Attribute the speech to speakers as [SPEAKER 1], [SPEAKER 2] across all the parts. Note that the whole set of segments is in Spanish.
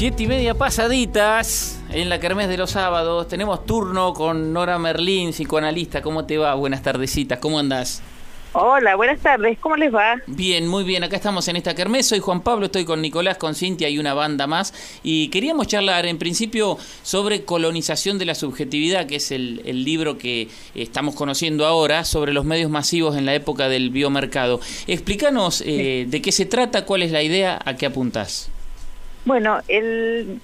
[SPEAKER 1] Siete y media pasaditas en la Kermés de los sábados. Tenemos turno con Nora Merlín, psicoanalista. ¿Cómo te va? Buenas tardecitas, ¿cómo andás?
[SPEAKER 2] Hola, buenas tardes, ¿cómo les va?
[SPEAKER 1] Bien, muy bien, acá estamos en esta kermés, soy Juan Pablo, estoy con Nicolás, con Cintia y una banda más y queríamos charlar en principio sobre colonización de la subjetividad, que es el, libro que estamos conociendo ahora sobre los medios masivos en la época del biomercado. Explícanos eh, de qué se trata, cuál es la idea, a qué apuntás.
[SPEAKER 2] Bueno, el...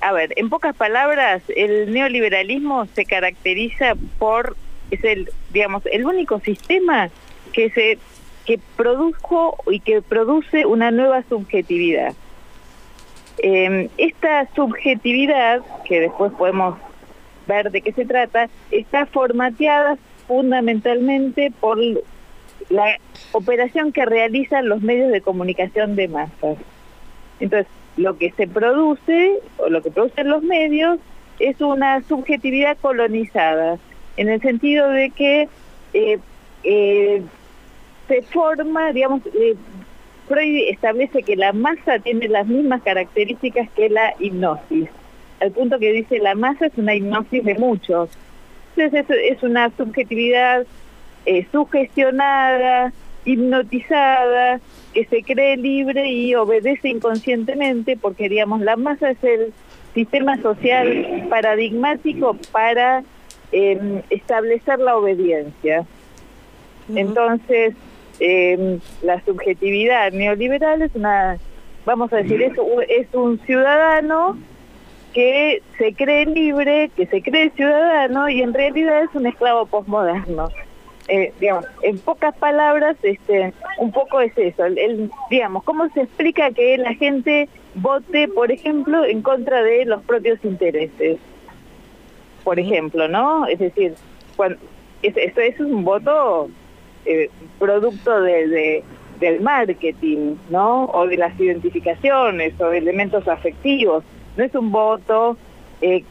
[SPEAKER 2] A ver, en pocas palabras, el neoliberalismo se caracteriza por es el, digamos, el único sistema que se que produjo y que produce una nueva subjetividad. Em, esta subjetividad, que después podemos ver de qué se trata, está formateada fundamentalmente por la operación que realizan los medios de comunicación de masas. Entonces, lo que se produce, o lo que producen los medios, es una subjetividad colonizada, en el sentido de que eh, eh, se forma, digamos, eh, Freud establece que la masa tiene las mismas características que la hipnosis, al punto que dice la masa es una hipnosis de muchos. Entonces es, una subjetividad sugestionada, hipnotizada, que se cree libre y obedece inconscientemente, porque digamos la masa es el sistema social paradigmático para eh, establecer la obediencia. Entonces, em, la subjetividad neoliberal es una, vamos a decir, es, es un ciudadano que se cree libre, que se cree ciudadano y en realidad es un esclavo posmoderno. Eh, digamos, en pocas palabras, este, un poco es eso. El, digamos, ¿cómo se explica que la gente vote, por ejemplo, en contra de los propios intereses? por ejemplo, ¿no? Es decir, cuando, esto es un voto eh, producto de, del marketing, ¿no? O de las identificaciones o de elementos afectivos. No es un voto eh,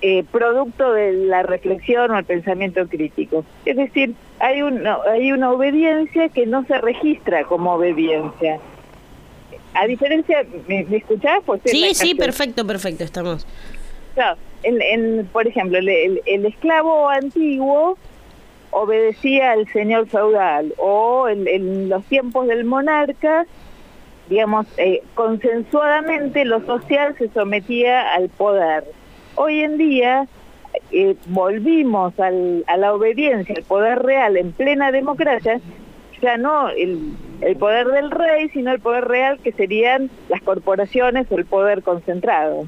[SPEAKER 2] eh, producto de la reflexión o el pensamiento crítico. Es decir, hay, hay una obediencia que no se registra como obediencia. A diferencia, ¿me, escuchás?
[SPEAKER 3] Pues sí, sí, perfecto, perfecto, estamos.
[SPEAKER 2] Claro, por ejemplo, el, esclavo antiguo obedecía al señor feudal o en, los tiempos del monarca, digamos, eh, consensuadamente lo social se sometía al poder. Hoy en día eh, volvimos a la obediencia, al poder real en plena democracia, ya no el, poder del rey, sino el poder real que serían las corporaciones o el poder concentrado.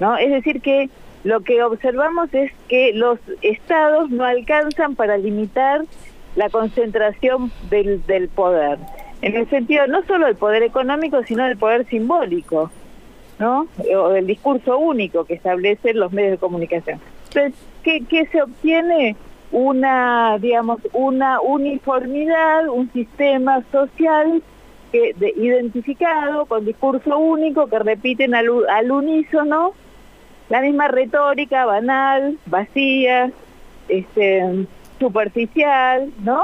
[SPEAKER 2] ¿no? Es decir que lo que observamos es que los estados no alcanzan para limitar la concentración del, poder. En el sentido no solo del poder económico, sino del poder simbólico, ¿no? O del discurso único que establecen los medios de comunicación. Entonces, ¿qué, se obtiene? Una, digamos, una uniformidad, un sistema social que, identificado con discurso único que repiten al, al unísono la misma retórica banal, vacía, este, superficial, ¿no?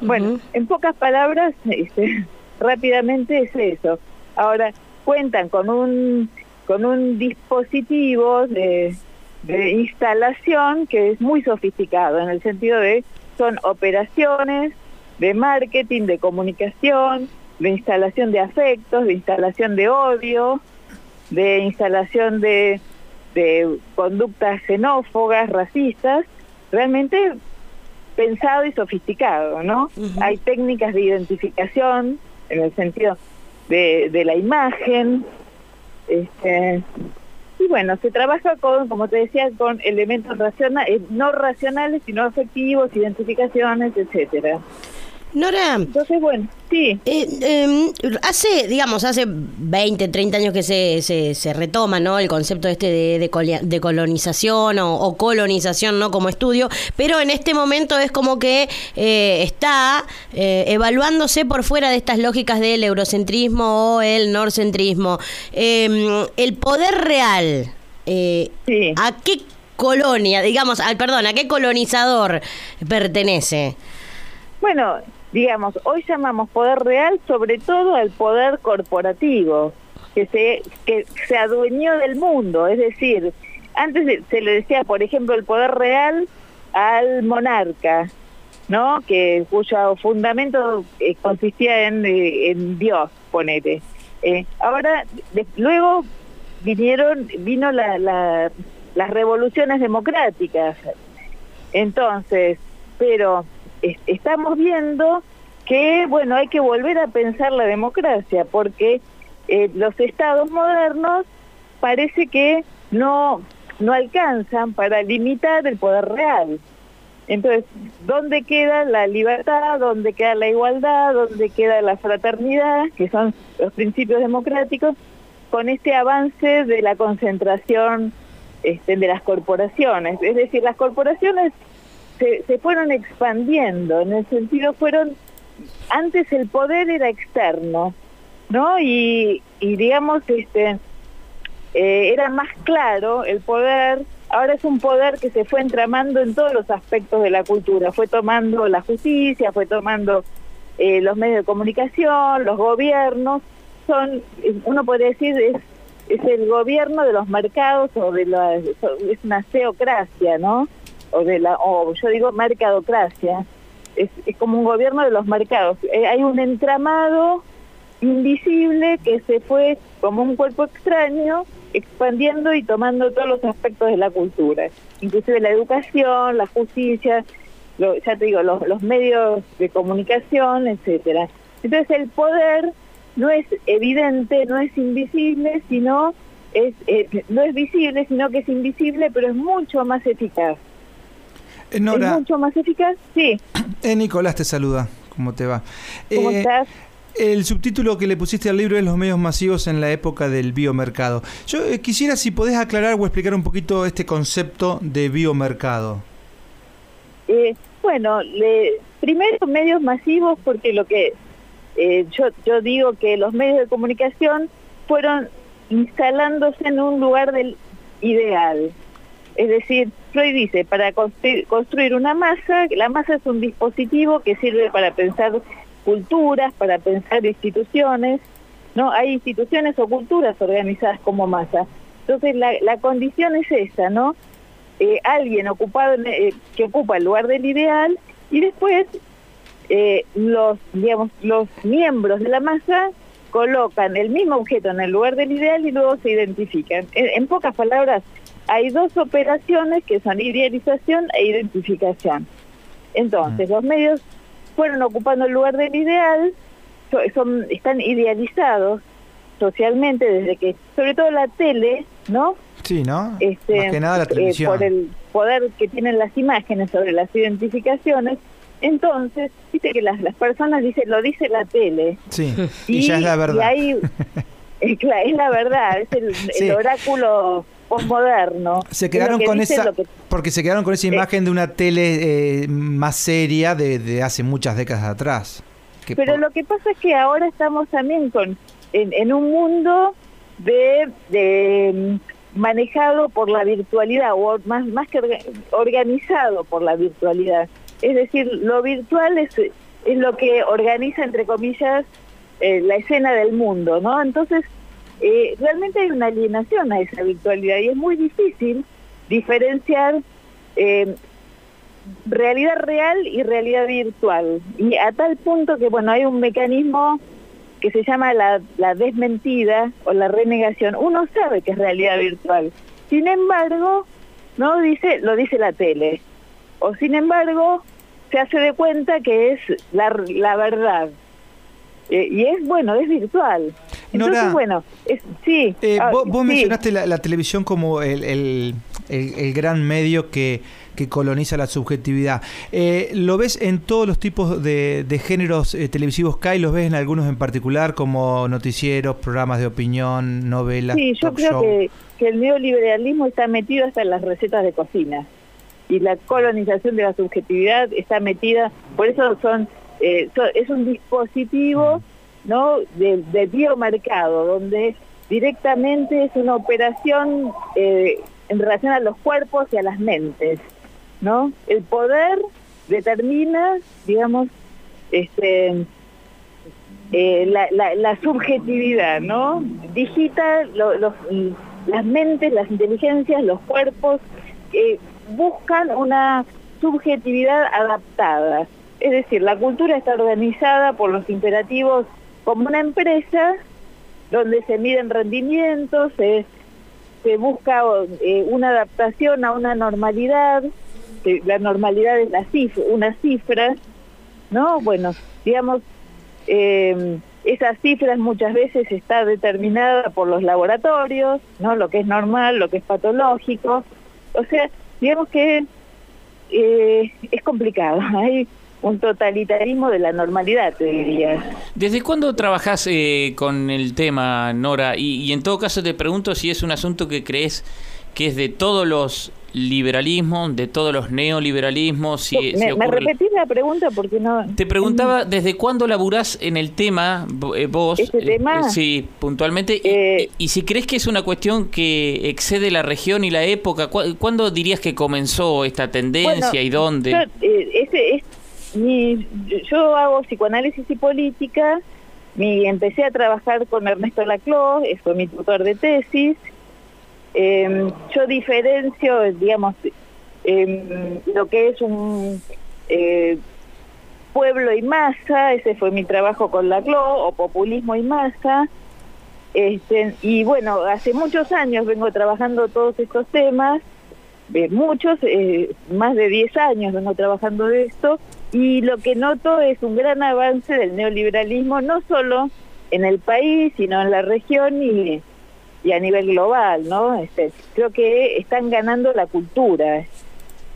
[SPEAKER 2] Bueno, en pocas palabras, este, rápidamente es eso. Ahora, cuentan con un, con un dispositivo de, de instalación que es muy sofisticado, en el sentido de son operaciones de marketing, de comunicación, de instalación de afectos, de instalación de odio, de instalación de de conductas xenófobas, racistas, realmente pensado y sofisticado, ¿no? Hay técnicas de identificación en el sentido de, de la imagen, este, y bueno, se trabaja con, como te decía, con elementos racionales, no racionales, sino afectivos, identificaciones, etcétera.
[SPEAKER 3] Nora.
[SPEAKER 2] Entonces, bueno, sí.
[SPEAKER 3] Eh, em, hace, digamos, hace 20, 30 años que se, se, retoma, ¿no? El concepto este de, de, colonización o, colonización, ¿no? Como estudio, pero en este momento es como que eh, está eh, evaluándose por fuera de estas lógicas del eurocentrismo o el norcentrismo. Em, el poder real, ¿a qué colonia, digamos, al, perdón, a qué colonizador pertenece?
[SPEAKER 2] Bueno, digamos, hoy llamamos poder real sobre todo al poder corporativo, que se, que se adueñó del mundo, es decir, antes se le decía, por ejemplo, el poder real al monarca, ¿no? Que cuyo fundamento eh, consistía en, eh, en, Dios, ponete. Eh, ahora, luego vinieron, vino la, la, las revoluciones democráticas. Entonces, pero estamos viendo que, bueno, hay que volver a pensar la democracia, porque los estados modernos parece que no no alcanzan para limitar el poder real. Entonces, ¿dónde queda la libertad? ¿Dónde queda la igualdad? ¿Dónde queda la fraternidad? Que son los principios democráticos, con este avance de la concentración este, de las corporaciones. Es decir, las corporaciones se, fueron expandiendo, en el sentido fueron, antes el poder era externo, ¿no? Y, y digamos, este, eh, era más claro el poder, ahora es un poder que se fue entramando en todos los aspectos de la cultura, fue tomando la justicia, fue tomando eh, los medios de comunicación, los gobiernos, son, uno podría decir, es, es el gobierno de los mercados o de la, es una teocracia, ¿no? O, de la, o yo digo mercadocracia, es, es como un gobierno de los mercados. Eh, hay un entramado invisible que se fue como un cuerpo extraño expandiendo y tomando todos los aspectos de la cultura, inclusive la educación, la justicia, ya te digo, los, medios de comunicación, etcétera. Entonces el poder no es evidente, no es invisible, sino es no es visible, sino que es invisible, pero es mucho más eficaz.
[SPEAKER 4] Eh, Nora,
[SPEAKER 2] es mucho más eficaz, sí.
[SPEAKER 4] Eh, Nicolás te saluda. ¿Cómo te va?
[SPEAKER 2] ¿Cómo estás?
[SPEAKER 4] El subtítulo que le pusiste al libro es Los medios masivos en la época del biomercado. Yo eh, quisiera si podés aclarar o explicar un poquito este concepto de biomercado.
[SPEAKER 2] Eh, bueno, le, primero medios masivos porque lo que eh, yo, yo digo que los medios de comunicación fueron instalándose en un lugar del ideal. Es decir, Freud dice, para construir una masa, la masa es un dispositivo que sirve para pensar culturas, para pensar instituciones, ¿no? Hay instituciones o culturas organizadas como masa. Entonces la, condición es esa, ¿no? Eh, alguien ocupado eh, que ocupa el lugar del ideal y después eh, los, digamos, los miembros de la masa colocan el mismo objeto en el lugar del ideal y luego se identifican. En, pocas palabras, hay dos operaciones que son idealización e identificación. Entonces, los medios fueron ocupando el lugar del ideal, son, están idealizados socialmente desde que, sobre todo la tele, ¿no?
[SPEAKER 4] Sí, ¿no?
[SPEAKER 2] Este,
[SPEAKER 4] Más que nada la eh, televisión.
[SPEAKER 2] por el poder que tienen las imágenes sobre las identificaciones. Entonces, viste que las, las personas dicen, lo dice la tele.
[SPEAKER 4] Sí, y, ya es la verdad.
[SPEAKER 2] Y ahí, es, la, es la verdad, es el, oráculo posmoderno.
[SPEAKER 4] Se quedaron con esa porque se quedaron con esa imagen de una tele eh, más seria de, hace muchas décadas atrás.
[SPEAKER 2] Pero lo que pasa es que ahora estamos también con en, un mundo de, de, manejado por la virtualidad o más más que organizado por la virtualidad. Es decir, lo virtual es es lo que organiza entre comillas eh, la escena del mundo, ¿no? Entonces eh, realmente hay una alienación a esa virtualidad y es muy difícil diferenciar eh, realidad real y realidad virtual. Y a tal punto que, bueno, hay un mecanismo que se llama la, la desmentida o la renegación. Uno sabe que es realidad virtual. Sin embargo, no dice, lo dice la tele. O sin embargo, se hace de cuenta que es la, la verdad. Eh, y es bueno, es virtual. Entonces, bueno, sí.
[SPEAKER 4] Eh, ah, vos, mencionaste la, televisión como el, el, el, gran medio que, que, coloniza la subjetividad. Eh, ¿Lo ves en todos los tipos de, de géneros televisivos que hay? ¿Los ves en algunos en particular, como noticieros, programas de opinión, novelas?
[SPEAKER 2] Sí, yo creo que, que el neoliberalismo está metido hasta en las recetas de cocina. Y la colonización de la subjetividad está metida, por eso son eh, es un dispositivo ¿no? de, de, biomercado, donde directamente es una operación eh, en relación a los cuerpos y a las mentes. ¿no? El poder determina, digamos, este, eh, la, la, subjetividad, ¿no? Digita los, las mentes, las inteligencias, los cuerpos, que buscan una subjetividad adaptada. Es decir, la cultura está organizada por los imperativos como una empresa donde se miden rendimientos, se, busca eh, una adaptación a una normalidad, la normalidad es una cifra, ¿no? Bueno, digamos, eh, esas cifras muchas veces está determinada por los laboratorios, ¿no? Lo que es normal, lo que es patológico. O sea, digamos que eh, es complicado. un totalitarismo de la normalidad, te diría.
[SPEAKER 1] ¿Desde cuándo trabajas eh, con el tema, Nora? Y, y en todo caso te pregunto si es un asunto que crees que es de todos los liberalismo, de todos los neoliberalismos. Si,
[SPEAKER 2] me, repetís la pregunta porque no...
[SPEAKER 1] Te preguntaba, ¿desde cuándo laburás en el tema eh, vos?
[SPEAKER 2] ¿Este tema?
[SPEAKER 1] Eh, sí, puntualmente.
[SPEAKER 2] Eh,
[SPEAKER 1] y, si crees que es una cuestión que excede la región y la época, ¿cuándo dirías que comenzó esta tendencia y dónde?
[SPEAKER 2] Yo, ese es mi, yo hago psicoanálisis y política, mi, empecé a trabajar con Ernesto Laclau, fue mi tutor de tesis, eh, yo diferencio, digamos, eh, lo que es un eh, pueblo y masa, ese fue mi trabajo con la CLO, o populismo y masa. Este, y bueno, hace muchos años vengo trabajando todos estos temas, de muchos, eh, más de 10 años vengo trabajando de esto, y lo que noto es un gran avance del neoliberalismo, no solo en el país, sino en la región y y a nivel global, ¿no? Este, creo que están ganando la cultura,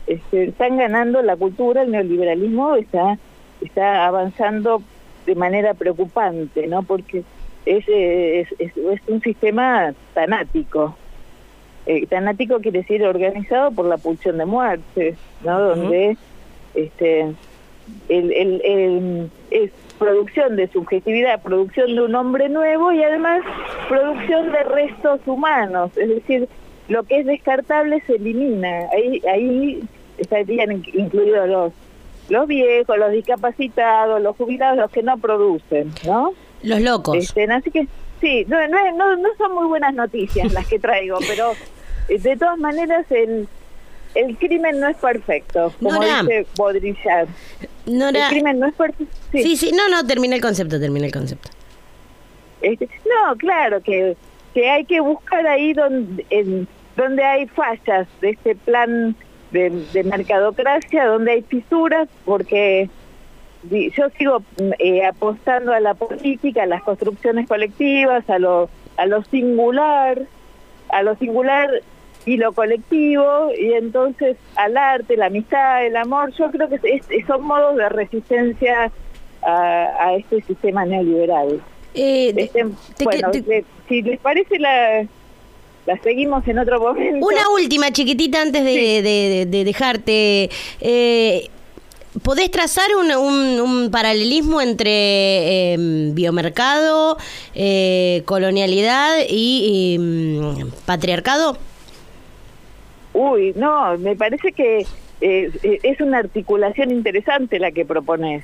[SPEAKER 2] este, están ganando la cultura, el neoliberalismo está, está avanzando de manera preocupante, ¿no? Porque es, es, es, un sistema tanático. Eh, tanático quiere decir organizado por la pulsión de muerte, ¿no? Donde este, el, el, el, es producción de subjetividad, producción de un hombre nuevo y además producción de restos humanos, es decir, lo que es descartable se elimina. Ahí, ahí estarían incluidos los, los viejos, los discapacitados, los jubilados, los que no producen, ¿no?
[SPEAKER 3] Los locos.
[SPEAKER 2] Este, así que sí, no, no, no son muy buenas noticias las que traigo, pero eh, de todas maneras el el crimen no es perfecto, como dice Baudrillard. el crimen no es perfecto.
[SPEAKER 3] Sí. sí, no, no, termina el concepto, termina el concepto.
[SPEAKER 2] Este, no, claro, que, que hay que buscar ahí donde, en, donde hay fallas de este plan de, de mercadocracia, donde hay fisuras, porque yo sigo eh, apostando a la política, a las construcciones colectivas, a lo, a lo singular, a lo singular y lo colectivo, y entonces al arte, la amistad, el amor, yo creo que son modos de resistencia a, este sistema neoliberal.
[SPEAKER 3] Eh,
[SPEAKER 2] este, bueno, si les parece la, la seguimos en otro momento.
[SPEAKER 3] Una última chiquitita antes de, dejarte. Eh, ¿Podés trazar un, un, paralelismo entre em, biomercado, eh, colonialidad y mm, patriarcado?
[SPEAKER 2] Uy, no, me parece que eh, eh, es una articulación interesante la que propones,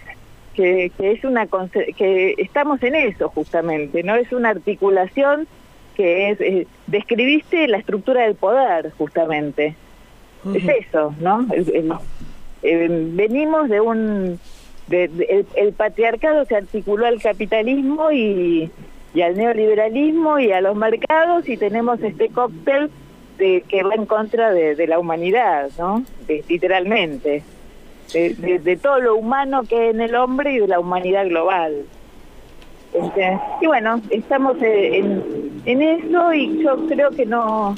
[SPEAKER 2] que, que es una que estamos en eso justamente, no es una articulación que es eh, describiste la estructura del poder justamente, es eso, ¿no? Venimos de un de, el, patriarcado se articuló al capitalismo y, al neoliberalismo y a los mercados y tenemos este cóctel que va en contra de, la humanidad, ¿no? literalmente. De, todo lo humano que hay en el hombre y de la humanidad global. Este, y bueno, estamos eh, en, eso y yo creo que no,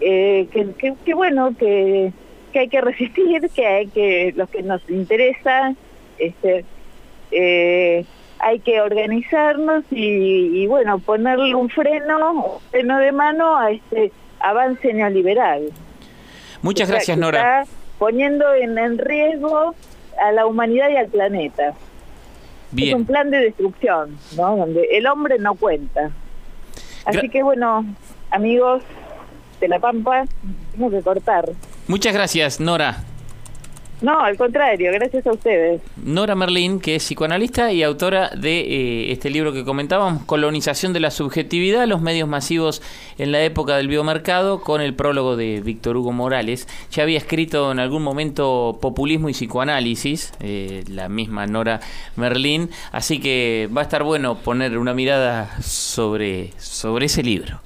[SPEAKER 2] eh, que, bueno, que, que hay que resistir, que hay que, los que nos interesa, este, eh, hay que organizarnos y, y, bueno, ponerle un freno, un freno de mano a este avance neoliberal.
[SPEAKER 1] Muchas gracias, Nora.
[SPEAKER 2] Está poniendo en, riesgo a la humanidad y al planeta. Es un plan de destrucción, ¿no? Donde el hombre no cuenta. Así que bueno, amigos de La Pampa, tenemos que cortar.
[SPEAKER 1] Muchas gracias, Nora.
[SPEAKER 2] No, al contrario, gracias a ustedes.
[SPEAKER 1] Nora Merlín, que es psicoanalista y autora de eh, este libro que comentábamos, Colonización de la Subjetividad, los medios masivos en la época del biomercado, con el prólogo de Víctor Hugo Morales. Ya había escrito en algún momento Populismo y Psicoanálisis, eh, la misma Nora Merlín, así que va a estar bueno poner una mirada sobre, sobre ese libro.